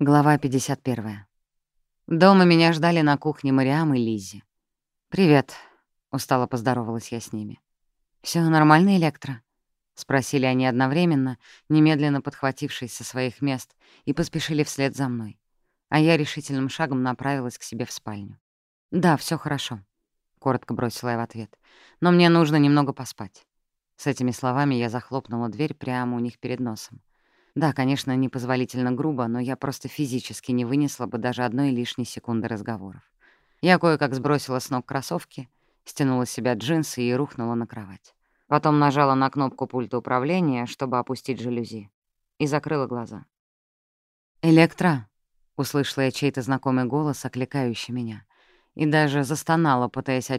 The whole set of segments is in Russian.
Глава 51. Дома меня ждали на кухне Мариам и Лизи. «Привет», — устало поздоровалась я с ними. Все нормально, Электро?» — спросили они одновременно, немедленно подхватившись со своих мест, и поспешили вслед за мной. А я решительным шагом направилась к себе в спальню. «Да, все хорошо», — коротко бросила я в ответ. «Но мне нужно немного поспать». С этими словами я захлопнула дверь прямо у них перед носом. Да, конечно, непозволительно грубо, но я просто физически не вынесла бы даже одной лишней секунды разговоров. Я кое-как сбросила с ног кроссовки, стянула с себя джинсы и рухнула на кровать. Потом нажала на кнопку пульта управления, чтобы опустить жалюзи, и закрыла глаза. «Электро!» — услышала я чей-то знакомый голос, окликающий меня, и даже застонала, пытаясь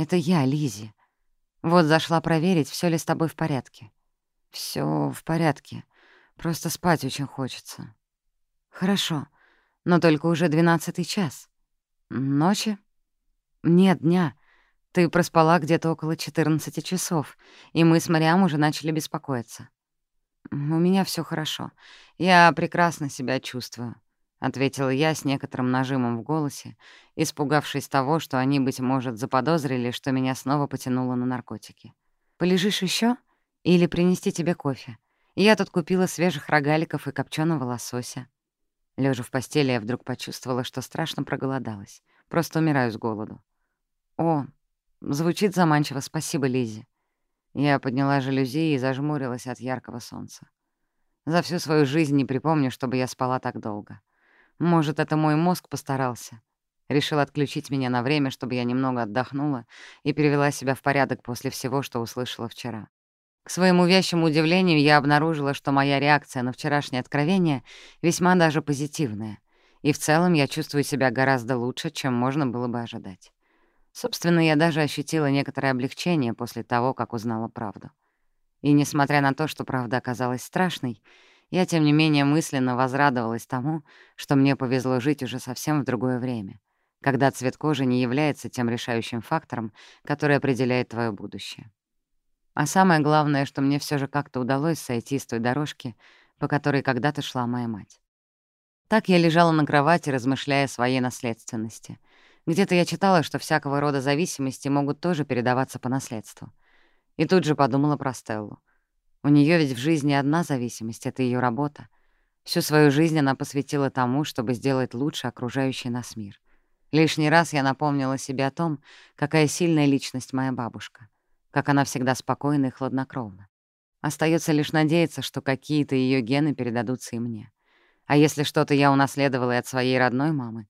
очнуться от, пожалуй, самого глубокого сна в своей жизни. «Да», — пробормотала я в ответ. «Это я, Лизи. Вот зашла проверить, все ли с тобой в порядке». Все в порядке. Просто спать очень хочется». «Хорошо, но только уже двенадцатый час. Ночи?» «Нет, дня. Ты проспала где-то около 14 часов, и мы с Мариам уже начали беспокоиться». «У меня все хорошо. Я прекрасно себя чувствую. — ответила я с некоторым нажимом в голосе, испугавшись того, что они, быть может, заподозрили, что меня снова потянуло на наркотики. «Полежишь еще? Или принести тебе кофе? Я тут купила свежих рогаликов и копченого лосося». Лежа в постели, я вдруг почувствовала, что страшно проголодалась. Просто умираю с голоду. «О, звучит заманчиво, спасибо, Лизи. Я подняла жалюзи и зажмурилась от яркого солнца. За всю свою жизнь не припомню, чтобы я спала так долго. Может, это мой мозг постарался. Решил отключить меня на время, чтобы я немного отдохнула и перевела себя в порядок после всего, что услышала вчера. К своему вящему удивлению я обнаружила, что моя реакция на вчерашнее откровение весьма даже позитивная, и в целом я чувствую себя гораздо лучше, чем можно было бы ожидать. Собственно, я даже ощутила некоторое облегчение после того, как узнала правду. И несмотря на то, что правда оказалась страшной, я, тем не менее, мысленно возрадовалась тому, что мне повезло жить уже совсем в другое время, когда цвет кожи не является тем решающим фактором, который определяет твое будущее. А самое главное, что мне все же как-то удалось сойти с той дорожки, по которой когда-то шла моя мать. Так я лежала на кровати, размышляя о своей наследственности. Где-то я читала, что всякого рода зависимости могут тоже передаваться по наследству. И тут же подумала про Стеллу. У нее ведь в жизни одна зависимость — это ее работа. Всю свою жизнь она посвятила тому, чтобы сделать лучше окружающий нас мир. Лишний раз я напомнила себе о том, какая сильная личность моя бабушка, как она всегда спокойна и хладнокровна. Остается лишь надеяться, что какие-то ее гены передадутся и мне. А если что-то я унаследовала и от своей родной мамы,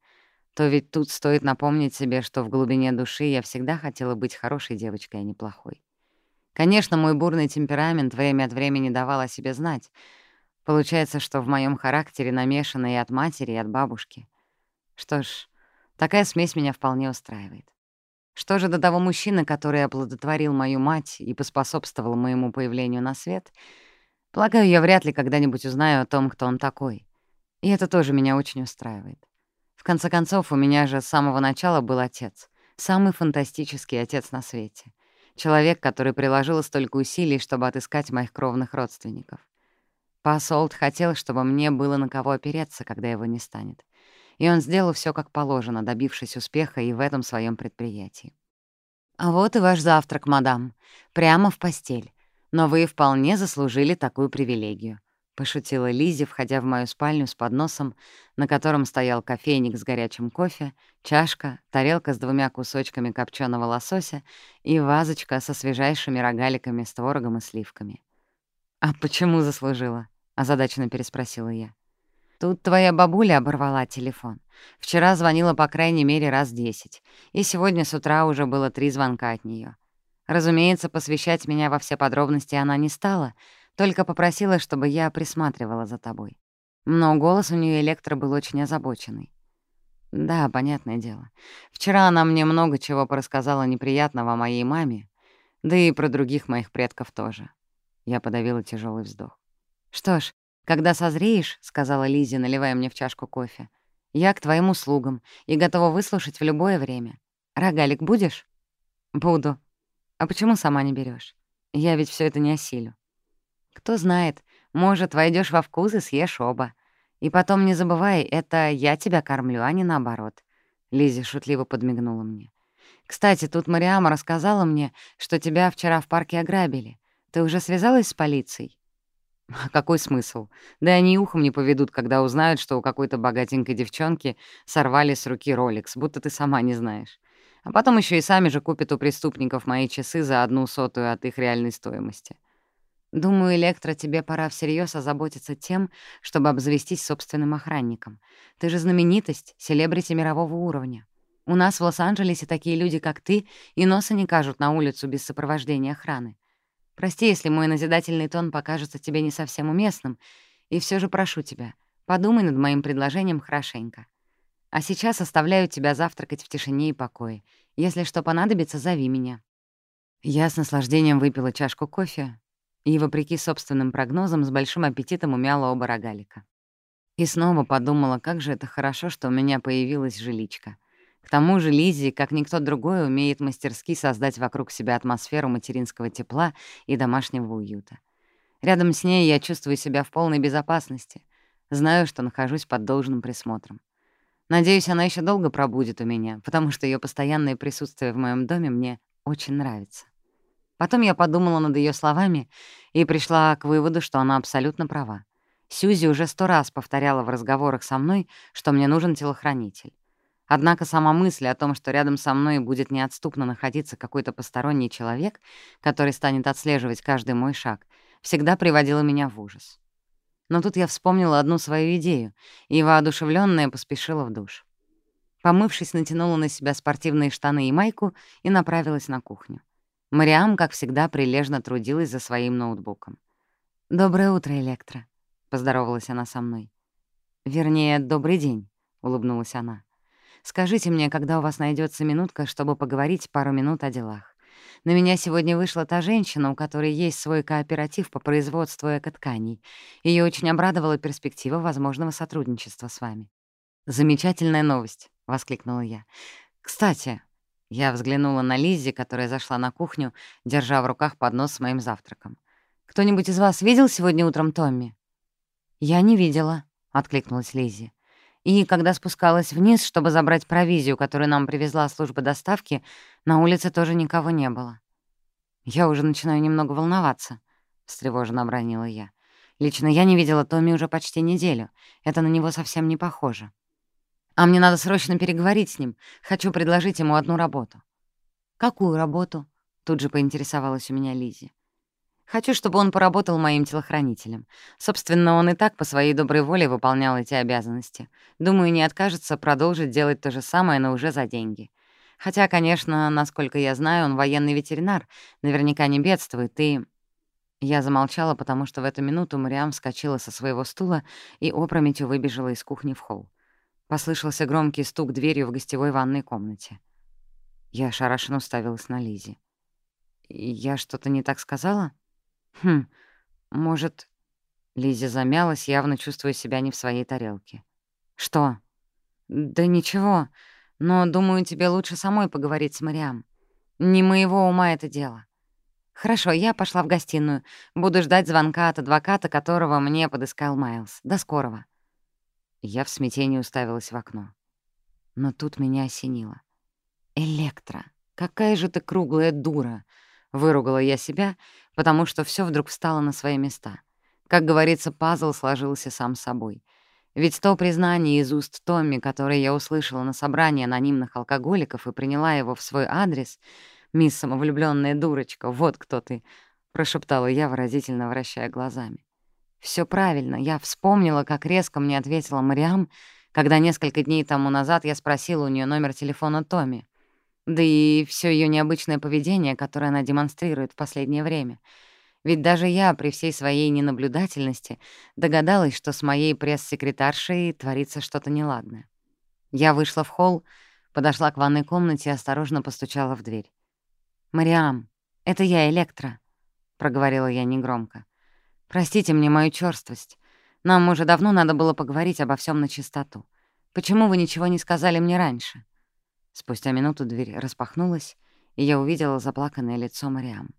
то ведь тут стоит напомнить себе, что в глубине души я всегда хотела быть хорошей девочкой, а не плохой. Конечно, мой бурный темперамент время от времени давал о себе знать. Получается, что в моем характере намешано и от матери, и от бабушки. Что ж, такая смесь меня вполне устраивает. Что же до того мужчины, который оплодотворил мою мать и поспособствовал моему появлению на свет, полагаю, я вряд ли когда-нибудь узнаю о том, кто он такой. И это тоже меня очень устраивает. В конце концов, у меня же с самого начала был отец. Самый фантастический отец на свете — Человек, который приложил столько усилий, чтобы отыскать моих кровных родственников. Посолт хотел, чтобы мне было на кого опереться, когда его не станет. И он сделал все как положено, добившись успеха и в этом своем предприятии. «А вот и ваш завтрак, мадам. Прямо в постель. Но вы вполне заслужили такую привилегию», — пошутила Лизи, входя в мою спальню с подносом, на котором стоял кофейник с горячим кофе, чашка, тарелка с двумя кусочками копченого лосося и вазочка со свежайшими рогаликами с творогом и сливками. «А почему заслужила?» — озадаченно переспросила я. «Тут твоя бабуля оборвала телефон. Вчера звонила по крайней мере раз десять, и сегодня с утра уже было три звонка от нее. Разумеется, посвящать меня во все подробности она не стала — только попросила, чтобы я присматривала за тобой. Но голос у нее электро был очень озабоченный. Да, понятное дело. Вчера она мне много чего порассказала неприятного о моей маме, да и про других моих предков тоже. Я подавила тяжелый вздох. «Что ж, когда созреешь, — сказала Лизи, наливая мне в чашку кофе, — я к твоим услугам и готова выслушать в любое время. Рогалик будешь?» «Буду. А почему сама не берешь? Я ведь все это не осилю. Кто знает, может, войдешь во вкус и съешь оба. И потом не забывай, это я тебя кормлю, а не наоборот. Лизи шутливо подмигнула мне. «Кстати, тут Мариама рассказала мне, что тебя вчера в парке ограбили. Ты уже связалась с полицией?» А какой смысл? Да они ухом не поведут, когда узнают, что у какой-то богатенькой девчонки сорвали с руки Ролекс, будто ты сама не знаешь. А потом еще и сами же купят у преступников мои часы за одну сотую от их реальной стоимости. Думаю, Электро, тебе пора всерьез озаботиться тем, чтобы обзавестись собственным охранником. Ты же знаменитость, селебрити мирового уровня. У нас в Лос-Анджелесе такие люди, как ты, и носа не кажут на улицу без сопровождения охраны. Прости, если мой назидательный тон покажется тебе не совсем уместным, и все же прошу тебя, подумай над моим предложением хорошенько. А сейчас оставляю тебя завтракать в тишине и покое. Если что понадобится, зови меня». Я с наслаждением выпила чашку кофе и, вопреки собственным прогнозам, с большим аппетитом умяла оба рогалика. И снова подумала, как же это хорошо, что у меня появилась жиличка — к тому же Лиззи, как никто другой, умеет мастерски создать вокруг себя атмосферу материнского тепла и домашнего уюта. Рядом с ней я чувствую себя в полной безопасности, знаю, что нахожусь под должным присмотром. Надеюсь, она еще долго пробудет у меня, потому что ее постоянное присутствие в моем доме мне очень нравится. Потом я подумала над ее словами и пришла к выводу, что она абсолютно права. Сьюзи уже сто раз повторяла в разговорах со мной, что мне нужен телохранитель. Однако сама мысль о том, что рядом со мной будет неотступно находиться какой-то посторонний человек, который станет отслеживать каждый мой шаг, всегда приводила меня в ужас. Но тут я вспомнила одну свою идею и, воодушевленная, поспешила в душ. Помывшись, натянула на себя спортивные штаны и майку и направилась на кухню. Мариам, как всегда, прилежно трудилась за своим ноутбуком. «Доброе утро, Электра», — поздоровалась она со мной. «Вернее, добрый день», — улыбнулась она. «Скажите мне, когда у вас найдется минутка, чтобы поговорить пару минут о делах. На меня сегодня вышла та женщина, у которой есть свой кооператив по производству эко-тканей. Ее очень обрадовала перспектива возможного сотрудничества с вами». «Замечательная новость», — воскликнула я. «Кстати, Я взглянула на Лиззи, которая зашла на кухню, держа в руках поднос с моим завтраком. «Кто-нибудь из вас видел сегодня утром Томми?» «Я не видела», — откликнулась Лиззи. И когда спускалась вниз, чтобы забрать провизию, которую нам привезла служба доставки, на улице тоже никого не было. «Я уже начинаю немного волноваться», — встревоженно обронила я. «Лично я не видела Томми уже почти неделю. Это на него совсем не похоже. А мне надо срочно переговорить с ним. Хочу предложить ему одну работу». «Какую работу?» — тут же поинтересовалась у меня Лизи. Хочу, чтобы он поработал моим телохранителем. Собственно, он и так по своей доброй воле выполнял эти обязанности. Думаю, не откажется продолжить делать то же самое, но уже за деньги. Хотя, конечно, насколько я знаю, он военный ветеринар, наверняка не бедствует, и... Я замолчала, потому что в эту минуту Мариам вскочила со своего стула и опрометью выбежала из кухни в холл. Послышался громкий стук дверью в гостевой ванной комнате. Я ошарашенно уставилась на Лизе. «Я что-то не так сказала?» «Хм, может...» Лизи замялась, явно чувствуя себя не в своей тарелке. «Что?» «Да ничего, но, думаю, тебе лучше самой поговорить с Мариам. Не моего ума это дело. Хорошо, я пошла в гостиную. Буду ждать звонка от адвоката, которого мне подыскал Майлз. До скорого». Я в смятении уставилась в окно. Но тут меня осенило. «Электро, какая же ты круглая дура!» Выругала я себя, потому что все вдруг встало на свои места. Как говорится, пазл сложился сам собой. Ведь то признание из уст Томми, которое я услышала на собрании анонимных алкоголиков и приняла его в свой адрес, «Мисс самовлюбленная дурочка, вот кто ты», — прошептала я, выразительно вращая глазами. все правильно. Я вспомнила, как резко мне ответила Мариам, когда несколько дней тому назад я спросила у нее номер телефона Томи. Да и все ее необычное поведение, которое она демонстрирует в последнее время. Ведь даже я при всей своей ненаблюдательности догадалась, что с моей пресс-секретаршей творится что-то неладное. Я вышла в холл, подошла к ванной комнате и осторожно постучала в дверь. «Мариам, это я, Электра», — проговорила я негромко. «Простите мне мою чёрствость. Нам уже давно надо было поговорить обо всем на чистоту. Почему вы ничего не сказали мне раньше?» Спустя минуту дверь распахнулась, и я увидела заплаканное лицо Мариам.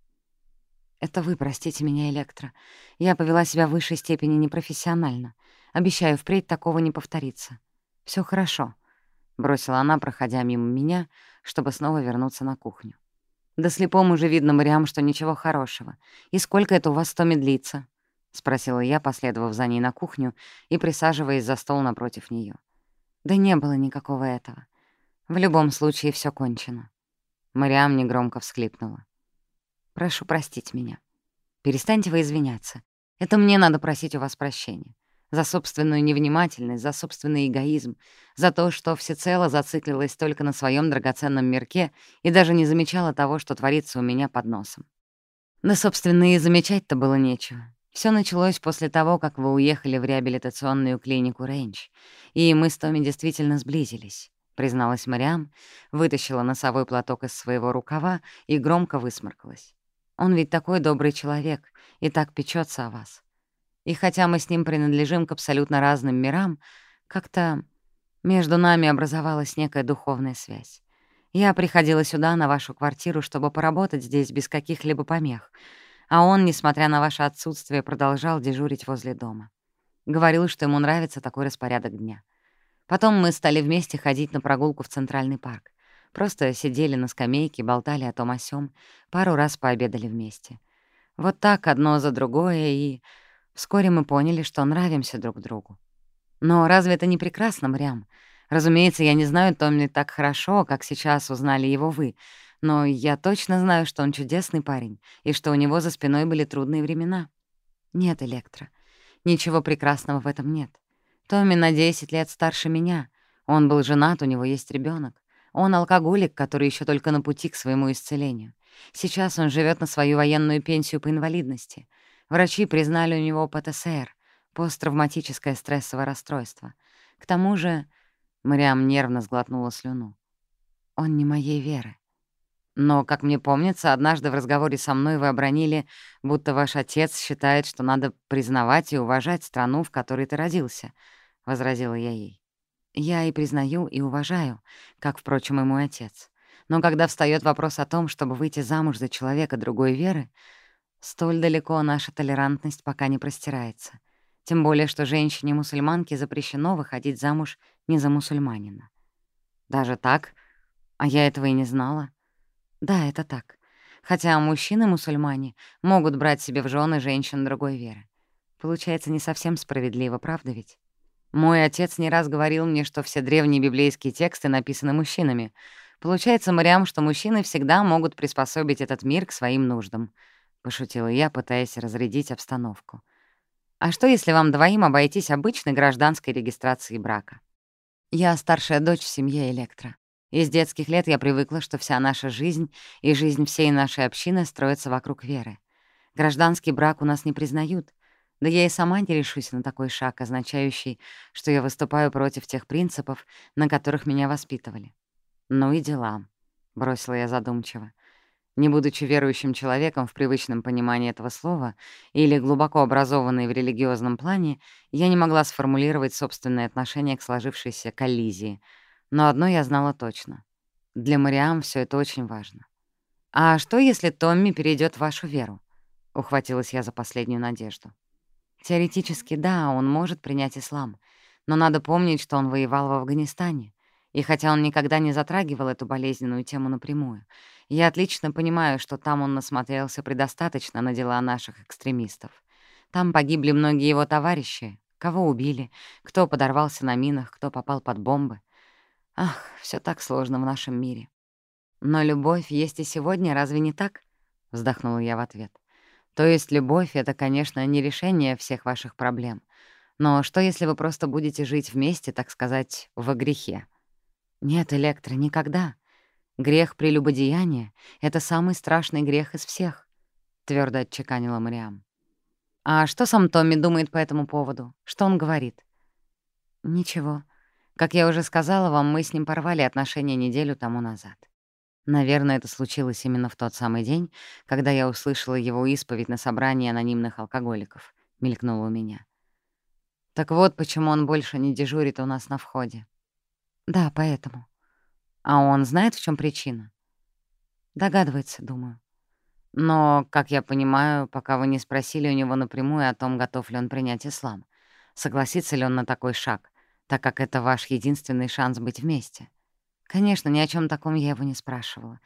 Это вы простите меня, Электро. Я повела себя в высшей степени непрофессионально. Обещаю, впредь такого не повторится. Все хорошо», — бросила она, проходя мимо меня, чтобы снова вернуться на кухню. «Да слепому же видно, Мариам, что ничего хорошего. И сколько это у вас с Томми длится?» — спросила я, последовав за ней на кухню и присаживаясь за стол напротив нее. «Да не было никакого этого. В любом случае все кончено». Мариам негромко всхлипнула. «Прошу простить меня. Перестаньте вы извиняться. Это мне надо просить у вас прощения за собственную невнимательность, за собственный эгоизм, за то, что всецело зациклилась только на своем драгоценном мирке и даже не замечала того, что творится у меня под носом. Да, собственно, и замечать-то было нечего. Все началось после того, как вы уехали в реабилитационную клинику Рейндж, и мы с Томми действительно сблизились, призналась Мариам, вытащила носовой платок из своего рукава и громко высморкалась. Он ведь такой добрый человек и так печется о вас. И хотя мы с ним принадлежим к абсолютно разным мирам, как-то между нами образовалась некая духовная связь. Я приходила сюда, на вашу квартиру, чтобы поработать здесь без каких-либо помех, а он, несмотря на ваше отсутствие, продолжал дежурить возле дома. Говорил, что ему нравится такой распорядок дня. Потом мы стали вместе ходить на прогулку в Центральный парк. Просто сидели на скамейке, болтали о том о сём, пару раз пообедали вместе. Вот так одно за другое, и Вскоре мы поняли, что нравимся друг другу. Но разве это не прекрасно, Мрям? Разумеется, я не знаю Томми так хорошо, как сейчас узнали его вы, но я точно знаю, что он чудесный парень и что у него за спиной были трудные времена. Нет, Электро, ничего прекрасного в этом нет. Томми на 10 лет старше меня. Он был женат, у него есть ребенок. Он алкоголик, который еще только на пути к своему исцелению. Сейчас он живет на свою военную пенсию по инвалидности — Врачи признали у него ПТСР, посттравматическое стрессовое расстройство. К тому же Мариам нервно сглотнула слюну. Он не моей веры. Но, как мне помнится, однажды в разговоре со мной вы обронили, будто ваш отец считает, что надо признавать и уважать страну, в которой ты родился, — возразила я ей. Я и признаю, и уважаю, как, впрочем, и мой отец. Но когда встает вопрос о том, чтобы выйти замуж за человека другой веры, Столь далеко наша толерантность пока не простирается. Тем более, что женщине-мусульманке запрещено выходить замуж не за мусульманина. Даже так? А я этого и не знала. Да, это так. Хотя мужчины-мусульмане могут брать себе в жены женщин другой веры. Получается, не совсем справедливо, правда ведь? Мой отец не раз говорил мне, что все древние библейские тексты написаны мужчинами. Получается, Мариам, что мужчины всегда могут приспособить этот мир к своим нуждам —— пошутила я, пытаясь разрядить обстановку. «А что, если вам двоим обойтись обычной гражданской регистрацией брака? Я старшая дочь в семье Электро. Из детских лет я привыкла, что вся наша жизнь и жизнь всей нашей общины строятся вокруг веры. Гражданский брак у нас не признают, да я и сама не решусь на такой шаг, означающий, что я выступаю против тех принципов, на которых меня воспитывали. Ну и дела, — бросила я задумчиво. Не будучи верующим человеком в привычном понимании этого слова или глубоко образованной в религиозном плане, я не могла сформулировать собственное отношение к сложившейся коллизии. Но одно я знала точно. Для Мариам все это очень важно. «А что, если Томми перейдет в вашу веру?» — ухватилась я за последнюю надежду. Теоретически, да, он может принять ислам, но надо помнить, что он воевал в Афганистане, и хотя он никогда не затрагивал эту болезненную тему напрямую, я отлично понимаю, что там он насмотрелся предостаточно на дела наших экстремистов. Там погибли многие его товарищи, кого убили, кто подорвался на минах, кто попал под бомбы. Ах, все так сложно в нашем мире. Но любовь есть и сегодня, разве не так? Вздохнула я в ответ. То есть любовь — это, конечно, не решение всех ваших проблем. Но что, если вы просто будете жить вместе, так сказать, во грехе? Нет, Электро, никогда. Грех прелюбодеяния — это самый страшный грех из всех, — твердо отчеканила Мариам. А что сам Томми думает по этому поводу? Что он говорит? Ничего. Как я уже сказала вам, мы с ним порвали отношения неделю тому назад. Наверное, это случилось именно в тот самый день, когда я услышала его исповедь на собрании анонимных алкоголиков. Мелькнуло у меня. Так вот, почему он больше не дежурит у нас на входе. Да, поэтому. А он знает, в чем причина? Догадывается, думаю. Но, как я понимаю, пока вы не спросили у него напрямую о том, готов ли он принять ислам, согласится ли он на такой шаг, так как это ваш единственный шанс быть вместе. Конечно, ни о чем таком я его не спрашивала.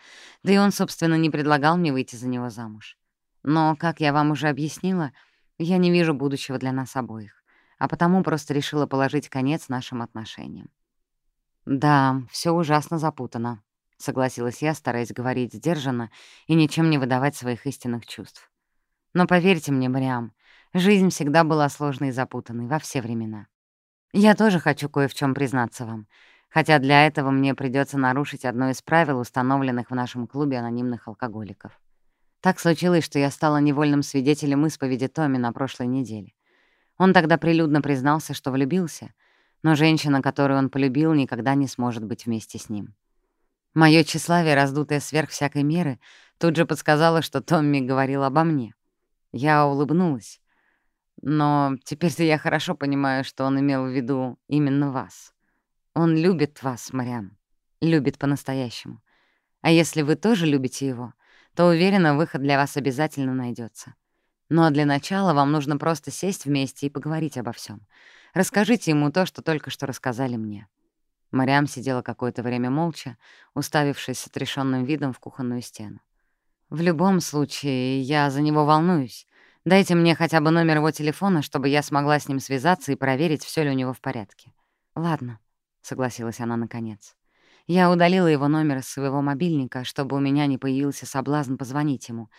Да и он, собственно, не предлагал мне выйти за него замуж. Но, как я вам уже объяснила, я не вижу будущего для нас обоих, а потому просто решила положить конец нашим отношениям. «Да, все ужасно запутано», — согласилась я, стараясь говорить сдержанно и ничем не выдавать своих истинных чувств. «Но поверьте мне, Мариам, жизнь всегда была сложной и запутанной во все времена. Я тоже хочу кое в чем признаться вам, хотя для этого мне придется нарушить одно из правил, установленных в нашем клубе анонимных алкоголиков. Так случилось, что я стала невольным свидетелем исповеди Томми на прошлой неделе. Он тогда прилюдно признался, что влюбился — но женщина, которую он полюбил, никогда не сможет быть вместе с ним. Моё тщеславие, раздутое сверх всякой меры, тут же подсказало, что Томми говорил обо мне. Я улыбнулась. Но теперь-то я хорошо понимаю, что он имел в виду именно вас. Он любит вас, Мариам. Любит по-настоящему. А если вы тоже любите его, то, уверена, выход для вас обязательно найдется. Но для начала вам нужно просто сесть вместе и поговорить обо всем. Расскажите ему то, что только что рассказали мне». Мариам сидела какое-то время молча, уставившись с отрешенным видом в кухонную стену. «В любом случае, я за него волнуюсь. Дайте мне хотя бы номер его телефона, чтобы я смогла с ним связаться и проверить, все ли у него в порядке». «Ладно», — согласилась она наконец. Я удалила его номер из своего мобильника, чтобы у меня не появился соблазн позвонить ему,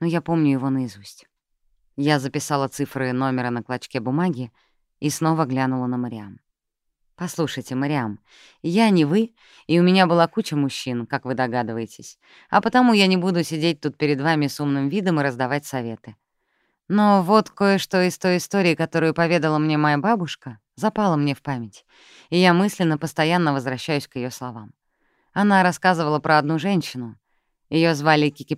но я помню его наизусть. Я записала цифры номера на клочке бумаги и снова глянула на Мариам. «Послушайте, Мариам, я не вы, и у меня была куча мужчин, как вы догадываетесь, а потому я не буду сидеть тут перед вами с умным видом и раздавать советы. Но вот кое-что из той истории, которую поведала мне моя бабушка, запало мне в память, и я мысленно постоянно возвращаюсь к ее словам. Она рассказывала про одну женщину. Ее звали Кики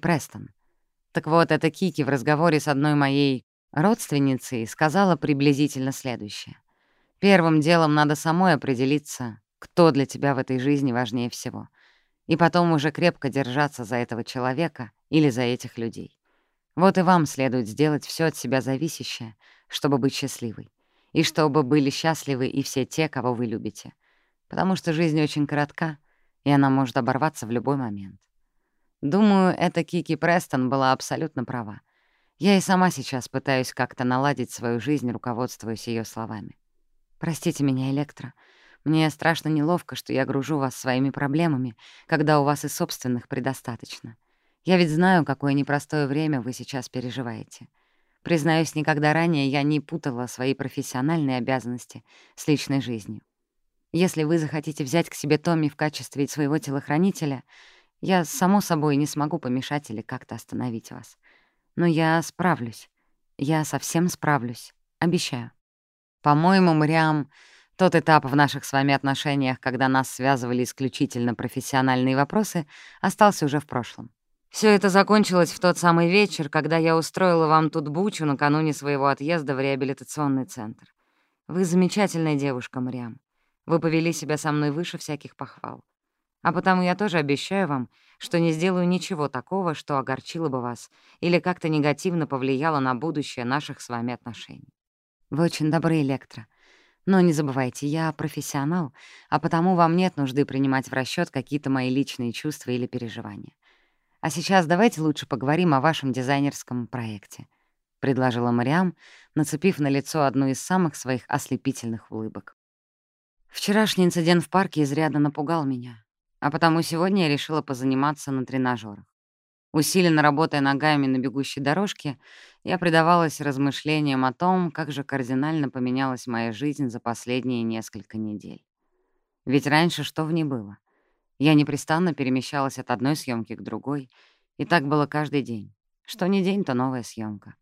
Престон. Так вот, эта Кики в разговоре с одной моей родственницей сказала приблизительно следующее. «Первым делом надо самой определиться, кто для тебя в этой жизни важнее всего, и потом уже крепко держаться за этого человека или за этих людей. Вот и вам следует сделать все от себя зависящее, чтобы быть счастливой, и чтобы были счастливы и все те, кого вы любите, потому что жизнь очень коротка, и она может оборваться в любой момент. Думаю, эта Кики Престон была абсолютно права. Я и сама сейчас пытаюсь как-то наладить свою жизнь, руководствуясь ее словами. «Простите меня, Электро. Мне страшно неловко, что я гружу вас своими проблемами, когда у вас и собственных предостаточно. Я ведь знаю, какое непростое время вы сейчас переживаете. Признаюсь, никогда ранее я не путала свои профессиональные обязанности с личной жизнью. Если вы захотите взять к себе Томми в качестве своего телохранителя, я, само собой, не смогу помешать или как-то остановить вас. Но я справлюсь. Я совсем справлюсь. Обещаю. По-моему, Мариам, тот этап в наших с вами отношениях, когда нас связывали исключительно профессиональные вопросы, остался уже в прошлом. Все это закончилось в тот самый вечер, когда я устроила вам тут бучу накануне своего отъезда в реабилитационный центр. Вы замечательная девушка, Мариам. Вы повели себя со мной выше всяких похвал. А потому я тоже обещаю вам, что не сделаю ничего такого, что огорчило бы вас или как-то негативно повлияло на будущее наших с вами отношений. Вы очень добры, Электро. Но не забывайте, я профессионал, а потому вам нет нужды принимать в расчет какие-то мои личные чувства или переживания. А сейчас давайте лучше поговорим о вашем дизайнерском проекте», — предложила Мариам, нацепив на лицо одну из самых своих ослепительных улыбок. Вчерашний инцидент в парке изрядно напугал меня а потому сегодня я решила позаниматься на тренажерах. Усиленно работая ногами на бегущей дорожке, я предавалась размышлениям о том, как же кардинально поменялась моя жизнь за последние несколько недель. Ведь раньше что в ней было? Я непрестанно перемещалась от одной съемки к другой, и так было каждый день. Что не день, то новая съемка.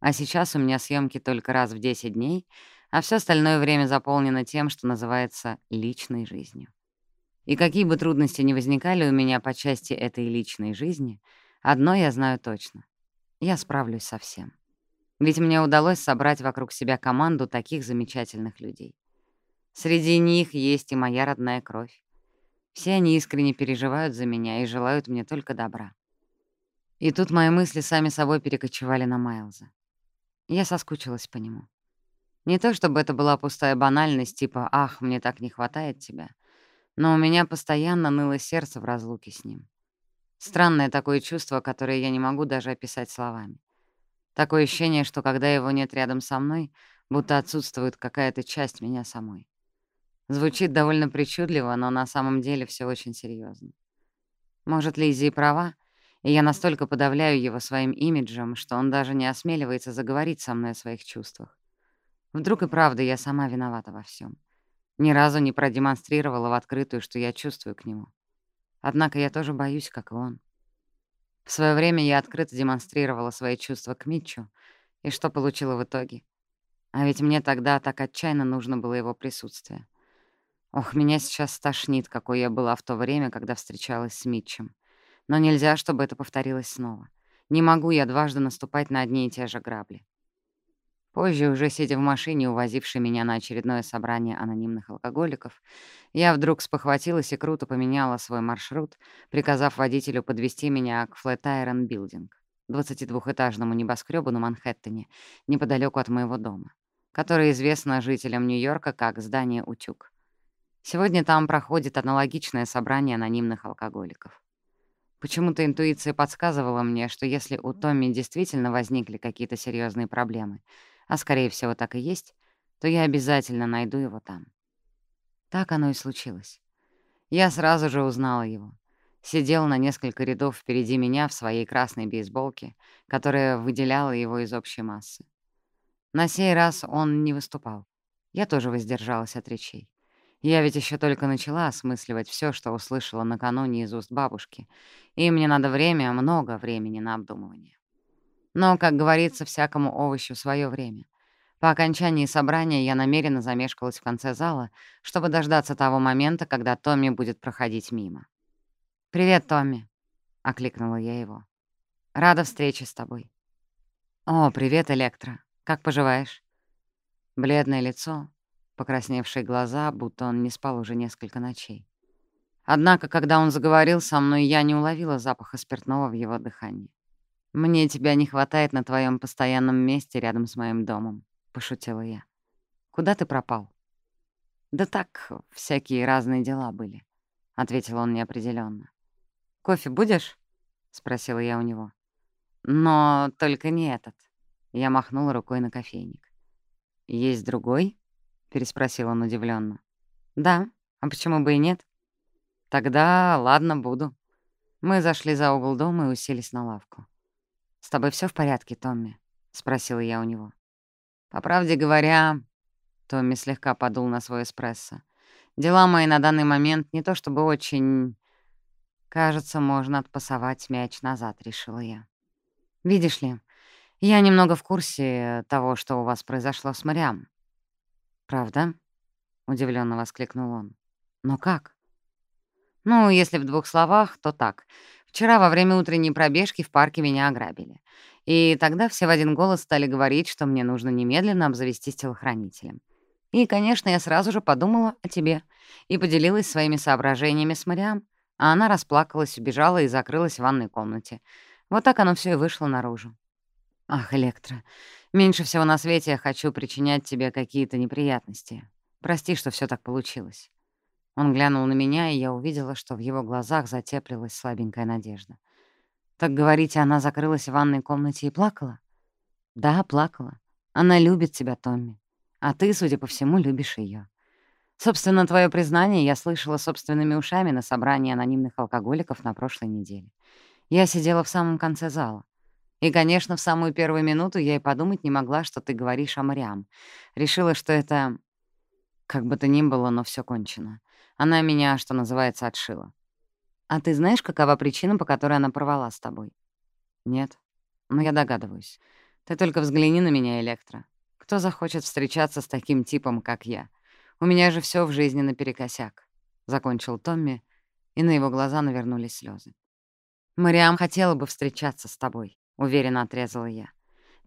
А сейчас у меня съемки только раз в 10 дней, а все остальное время заполнено тем, что называется личной жизнью. И какие бы трудности ни возникали у меня по части этой личной жизни, одно я знаю точно — я справлюсь со всем. Ведь мне удалось собрать вокруг себя команду таких замечательных людей. Среди них есть и моя родная кровь. Все они искренне переживают за меня и желают мне только добра. И тут мои мысли сами собой перекочевали на Майлза. Я соскучилась по нему. Не то чтобы это была пустая банальность, типа «Ах, мне так не хватает тебя», но у меня постоянно ныло сердце в разлуке с ним. Странное такое чувство, которое я не могу даже описать словами. Такое ощущение, что когда его нет рядом со мной, будто отсутствует какая-то часть меня самой. Звучит довольно причудливо, но на самом деле все очень серьезно. Может, Лиззи и права, и я настолько подавляю его своим имиджем, что он даже не осмеливается заговорить со мной о своих чувствах. Вдруг и правда я сама виновата во всем. Ни разу не продемонстрировала в открытую, что я чувствую к нему. Однако я тоже боюсь, как и он. В свое время я открыто демонстрировала свои чувства к Митчу, и что получила в итоге? А ведь мне тогда так отчаянно нужно было его присутствие. Ох, меня сейчас стошнит, какой я была в то время, когда встречалась с Митчем. Но нельзя, чтобы это повторилось снова. Не могу я дважды наступать на одни и те же грабли. Позже, уже сидя в машине, увозившей меня на очередное собрание анонимных алкоголиков, я вдруг спохватилась и круто поменяла свой маршрут, приказав водителю подвести меня к Flatiron Building, 22-этажному небоскребу на Манхэттене, неподалеку от моего дома, который известно жителям Нью-Йорка как здание «Утюг». Сегодня там проходит аналогичное собрание анонимных алкоголиков. Почему-то интуиция подсказывала мне, что если у Томми действительно возникли какие-то серьезные проблемы, а скорее всего так и есть, то я обязательно найду его там. Так оно и случилось. Я сразу же узнала его. Сидел на несколько рядов впереди меня в своей красной бейсболке, которая выделяла его из общей массы. На сей раз он не выступал. Я тоже воздержалась от речей. Я ведь еще только начала осмысливать все, что услышала накануне из уст бабушки, и мне надо время, много времени на обдумывание. Но, как говорится, всякому овощу свое время. По окончании собрания я намеренно замешкалась в конце зала, чтобы дождаться того момента, когда Томми будет проходить мимо. «Привет, Томми», — окликнула я его. «Рада встрече с тобой». «О, привет, Электро. Как поживаешь?» Бледное лицо, покрасневшие глаза, будто он не спал уже несколько ночей. Однако, когда он заговорил со мной, я не уловила запаха спиртного в его дыхании. «Мне тебя не хватает на твоем постоянном месте рядом с моим домом», — пошутила я. «Куда ты пропал?» «Да так, всякие разные дела были», — ответил он неопределенно. «Кофе будешь?» — спросила я у него. «Но только не этот». Я махнула рукой на кофейник. «Есть другой?» переспросил он удивленно. «Да, а почему бы и нет?» «Тогда ладно, буду». Мы зашли за угол дома и уселись на лавку. «С тобой все в порядке, Томми?» — спросила я у него. «По правде говоря...» — Томми слегка подул на свой эспрессо. «Дела мои на данный момент не то чтобы очень...» «Кажется, можно отпасовать мяч назад», — решила я. «Видишь ли, я немного в курсе того, что у вас произошло с Мариам. «Правда?» — удивленно воскликнул он. «Но как?» «Ну, если в двух словах, то так. Вчера во время утренней пробежки в парке меня ограбили. И тогда все в один голос стали говорить, что мне нужно немедленно обзавестись телохранителем. И, конечно, я сразу же подумала о тебе и поделилась своими соображениями с Мариам, а она расплакалась, убежала и закрылась в ванной комнате. Вот так оно все и вышло наружу. «Ах, Электро, меньше всего на свете я хочу причинять тебе какие-то неприятности. Прости, что все так получилось». Он глянул на меня, и я увидела, что в его глазах затеплилась слабенькая надежда. «Так, говорите, она закрылась в ванной комнате и плакала?» «Да, плакала. Она любит тебя, Томми. А ты, судя по всему, любишь ее. Собственно, твое признание я слышала собственными ушами на собрании анонимных алкоголиков на прошлой неделе. Я сидела в самом конце зала. И, конечно, в самую первую минуту я и подумать не могла, что ты говоришь о Мариам. Решила, что это... Как бы то ни было, но все кончено. Она меня, что называется, отшила. А ты знаешь, какова причина, по которой она порвала с тобой? Нет. Но я догадываюсь. Ты только взгляни на меня, Электро. Кто захочет встречаться с таким типом, как я? У меня же все в жизни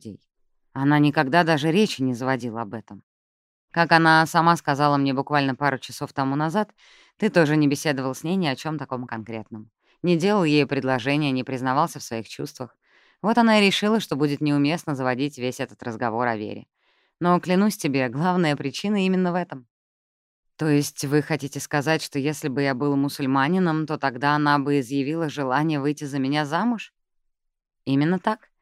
наперекосяк. Закончил Томми, и на его глаза навернулись слезы. Мариам хотела бы встречаться с тобой. — уверенно отрезала я. «Твои беды не имеют никакого отношения к истинной причине ее решения порвать с тобой. Напротив, она считает тебя замечательным человеком. Но все упирается в другое. Она ведь мусульманка. А женщины-мусульманки не могут выходить замуж за человека другой веры. Видишь, как все просто. Ты меня разыгрываешь, да? Томми вытаращился на меня, словно я какой-то инопланетянин, случайно залетевший на Землю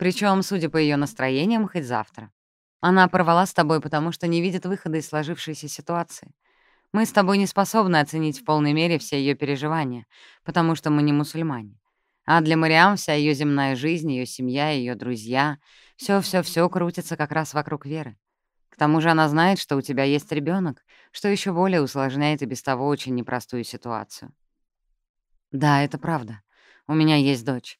Причем, судя по ее настроениям, хоть завтра. Она порвалась с тобой, потому что не видит выхода из сложившейся ситуации. Мы с тобой не способны оценить в полной мере все ее переживания, потому что мы не мусульмане. А для Мариам вся ее земная жизнь, ее семья, ее друзья — все-все-все крутится как раз вокруг веры. К тому же она знает, что у тебя есть ребенок, что еще более усложняет и без того очень непростую ситуацию. Да, это правда. У меня есть дочь.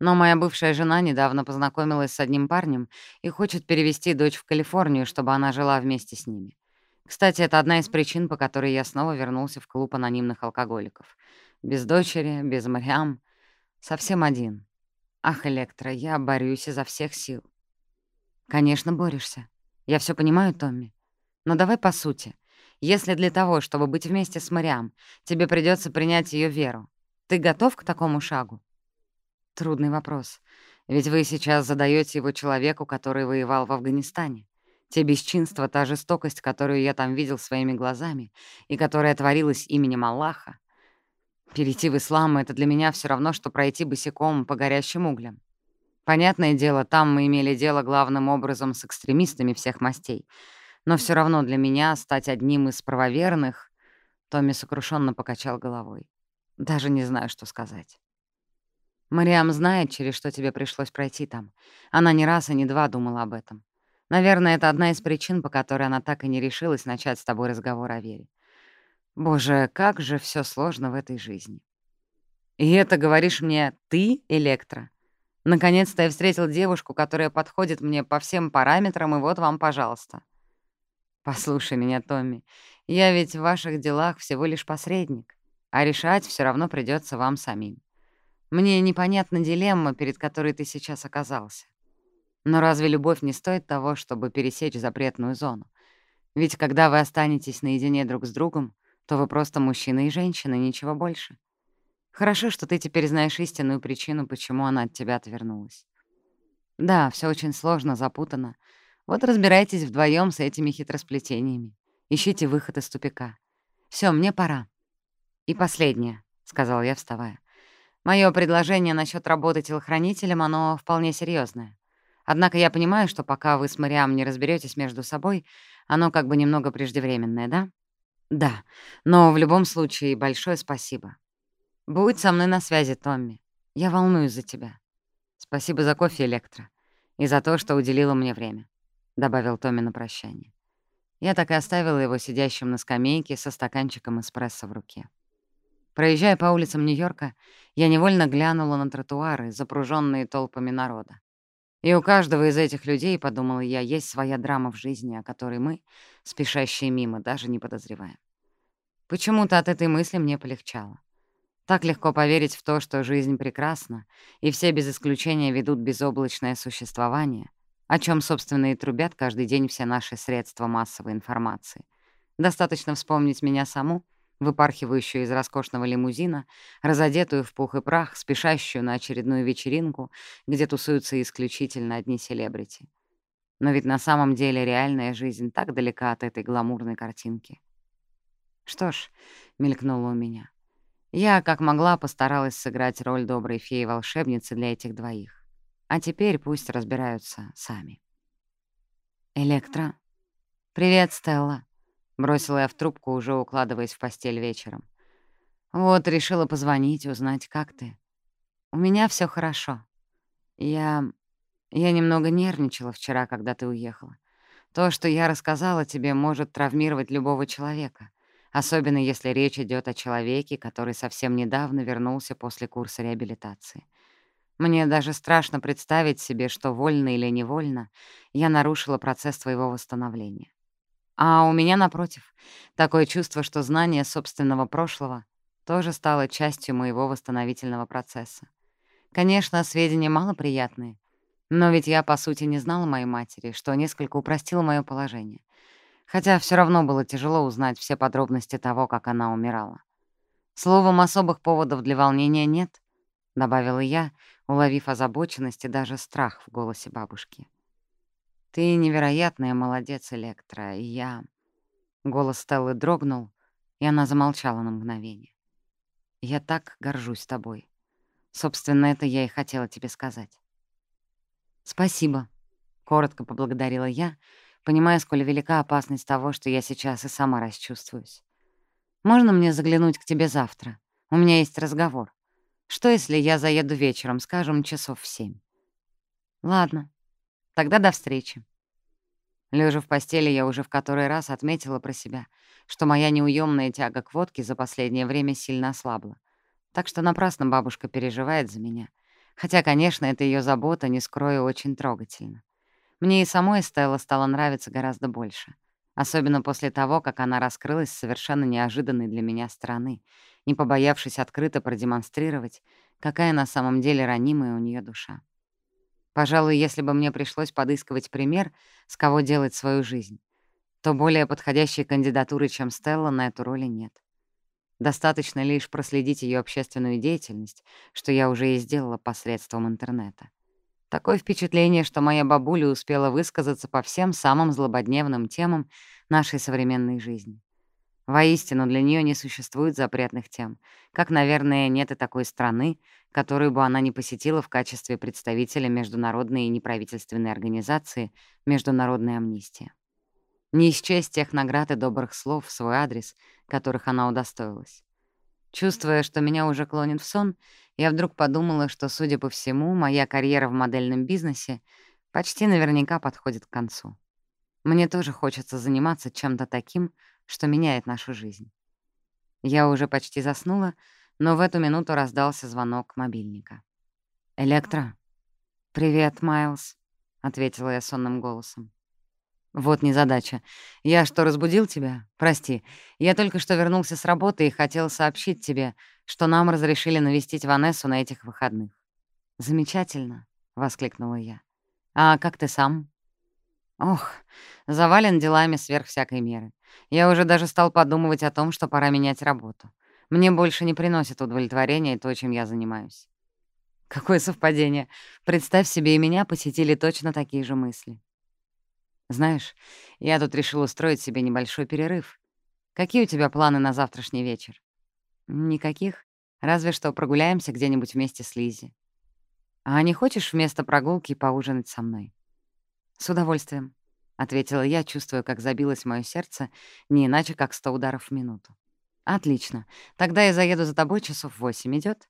Но моя бывшая жена недавно познакомилась с одним парнем и хочет перевести дочь в Калифорнию, чтобы она жила вместе с ними. Кстати, это одна из причин, по которой я снова вернулся в клуб анонимных алкоголиков. Без дочери, без Мариам. Совсем один. Ах, Электро, я борюсь изо всех сил. Конечно, борешься. Я все понимаю, Томми. Но давай по сути. Если для того, чтобы быть вместе с Мариам, тебе придется принять ее веру, ты готов к такому шагу? Трудный вопрос. Ведь вы сейчас задаете его человеку, который воевал в Афганистане. Те бесчинства, та жестокость, которую я там видел своими глазами и которая творилась именем Аллаха. Перейти в ислам — это для меня все равно, что пройти босиком по горящим углям. Понятное дело, там мы имели дело главным образом с экстремистами всех мастей. Но все равно для меня стать одним из правоверных... Томми сокрушенно покачал головой. Даже не знаю, что сказать. Мариам знает, через что тебе пришлось пройти там. Она не раз и не два думала об этом. Наверное, это одна из причин, по которой она так и не решилась начать с тобой разговор о вере. Боже, как же все сложно в этой жизни. И это говоришь мне ты, Электро? Наконец-то я встретил девушку, которая подходит мне по всем параметрам, и вот вам, пожалуйста. Послушай меня, Томми, я ведь в ваших делах всего лишь посредник, а решать все равно придется вам самим. Мне непонятна дилемма, перед которой ты сейчас оказался. Но разве любовь не стоит того, чтобы пересечь запретную зону? Ведь когда вы останетесь наедине друг с другом, то вы просто мужчина и женщина, ничего больше. Хорошо, что ты теперь знаешь истинную причину, почему она от тебя отвернулась. Да, все очень сложно, запутано. Вот разбирайтесь вдвоем с этими хитросплетениями. Ищите выход из тупика. Все, мне пора. И последнее, — сказал я, вставая. Мое предложение насчет работы телохранителем, оно вполне серьезное. Однако я понимаю, что пока вы с Мариам не разберетесь между собой, оно как бы немного преждевременное, да? Да, но в любом случае большое спасибо. Будь со мной на связи, Томми. Я волнуюсь за тебя. Спасибо за кофе, Электро, и за то, что уделила мне время, — добавил Томми на прощание. Я так и оставила его сидящим на скамейке со стаканчиком эспрессо в руке. Проезжая по улицам Нью-Йорка, я невольно глянула на тротуары, запруженные толпами народа. И у каждого из этих людей, подумала я, есть своя драма в жизни, о которой мы, спешащие мимо, даже не подозреваем. Почему-то от этой мысли мне полегчало. Так легко поверить в то, что жизнь прекрасна, и все без исключения ведут безоблачное существование, о чем, собственно, и трубят каждый день все наши средства массовой информации. Достаточно вспомнить меня саму — выпархивающую из роскошного лимузина, разодетую в пух и прах, спешащую на очередную вечеринку, где тусуются исключительно одни селебрити. Но ведь на самом деле реальная жизнь так далека от этой гламурной картинки. Что ж, мелькнуло у меня. Я, как могла, постаралась сыграть роль доброй феи-волшебницы для этих двоих. А теперь пусть разбираются сами. «Электро?» «Привет, Стелла», Бросила я в трубку, уже укладываясь в постель вечером. Вот, решила позвонить, узнать, как ты. У меня все хорошо. Я... Я немного нервничала вчера, когда ты уехала. То, что я рассказала тебе, может травмировать любого человека, особенно если речь идет о человеке, который совсем недавно вернулся после курса реабилитации. Мне даже страшно представить себе, что вольно или невольно я нарушила процесс твоего восстановления. А у меня, напротив, такое чувство, что знание собственного прошлого тоже стало частью моего восстановительного процесса. Конечно, сведения малоприятные, но ведь я, по сути, не знала моей матери, что несколько упростило мое положение. Хотя все равно было тяжело узнать все подробности того, как она умирала. Словом, особых поводов для волнения нет, — добавила я, уловив озабоченность и даже страх в голосе бабушки. «Ты невероятная молодец, Электра, и я...» Голос Стеллы дрогнул, и она замолчала на мгновение. «Я так горжусь тобой. Собственно, это я и хотела тебе сказать». «Спасибо», — коротко поблагодарила я, понимая, сколь велика опасность того, что я сейчас и сама расчувствуюсь. «Можно мне заглянуть к тебе завтра? У меня есть разговор. Что, если я заеду вечером, скажем, часов в семь?» «Ладно, тогда до встречи». Лежа в постели, я уже в который раз отметила про себя, что моя неуемная тяга к водке за последнее время сильно ослабла. Так что напрасно бабушка переживает за меня — Хотя, конечно, это ее забота, не скрою, очень трогательно. Мне и самой Стелла стала нравиться гораздо больше. Особенно после того, как она раскрылась с совершенно неожиданной для меня стороны, не побоявшись открыто продемонстрировать, какая на самом деле ранимая у нее душа. Пожалуй, если бы мне пришлось подыскивать пример, с кого делать свою жизнь, то более подходящей кандидатуры, чем Стелла, на эту роль нет. Достаточно лишь проследить ее общественную деятельность, что я уже и сделала посредством интернета. Такое впечатление, что моя бабуля успела высказаться по всем самым злободневным темам нашей современной жизни. Воистину, для нее не существует запретных тем, как, наверное, нет и такой страны, которую бы она не посетила в качестве представителя международной и неправительственной организации «Международная амнистия». Не исчесть тех наград и добрых слов в свой адрес, которых она удостоилась. Чувствуя, что меня уже клонит в сон, я вдруг подумала, что, судя по всему, моя карьера в модельном бизнесе почти наверняка подходит к концу. Мне тоже хочется заниматься чем-то таким, что меняет нашу жизнь. Я уже почти заснула, но в эту минуту раздался звонок мобильника. «Электро?» «Привет, Майлз», — ответила я сонным голосом. «Вот незадача. Я что, разбудил тебя? Прости. Я только что вернулся с работы и хотел сообщить тебе, что нам разрешили навестить Ванессу на этих выходных». «Замечательно», — воскликнула я. «А как ты сам?» «Ох, завален делами сверх всякой меры. Я уже даже стал подумывать о том, что пора менять работу. Мне больше не приносит удовлетворения то, чем я занимаюсь». Какое совпадение. Представь себе, и меня посетили точно такие же мысли. Знаешь, я тут решил устроить себе небольшой перерыв. Какие у тебя планы на завтрашний вечер? Никаких. Разве что прогуляемся где-нибудь вместе с Лизи. А не хочешь вместо прогулки поужинать со мной? С удовольствием, — ответила я, чувствуя, как забилось мое сердце, не иначе, как сто ударов в минуту. Отлично. Тогда я заеду за тобой часов восемь. Идет?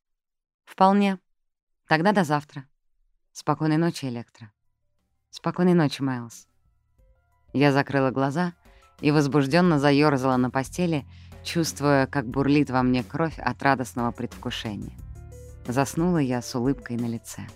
Вполне. Тогда до завтра. Спокойной ночи, Электро. Спокойной ночи, Майлз. Я закрыла глаза и возбужденно заёрзала на постели, чувствуя, как бурлит во мне кровь от радостного предвкушения. Заснула я с улыбкой на лице.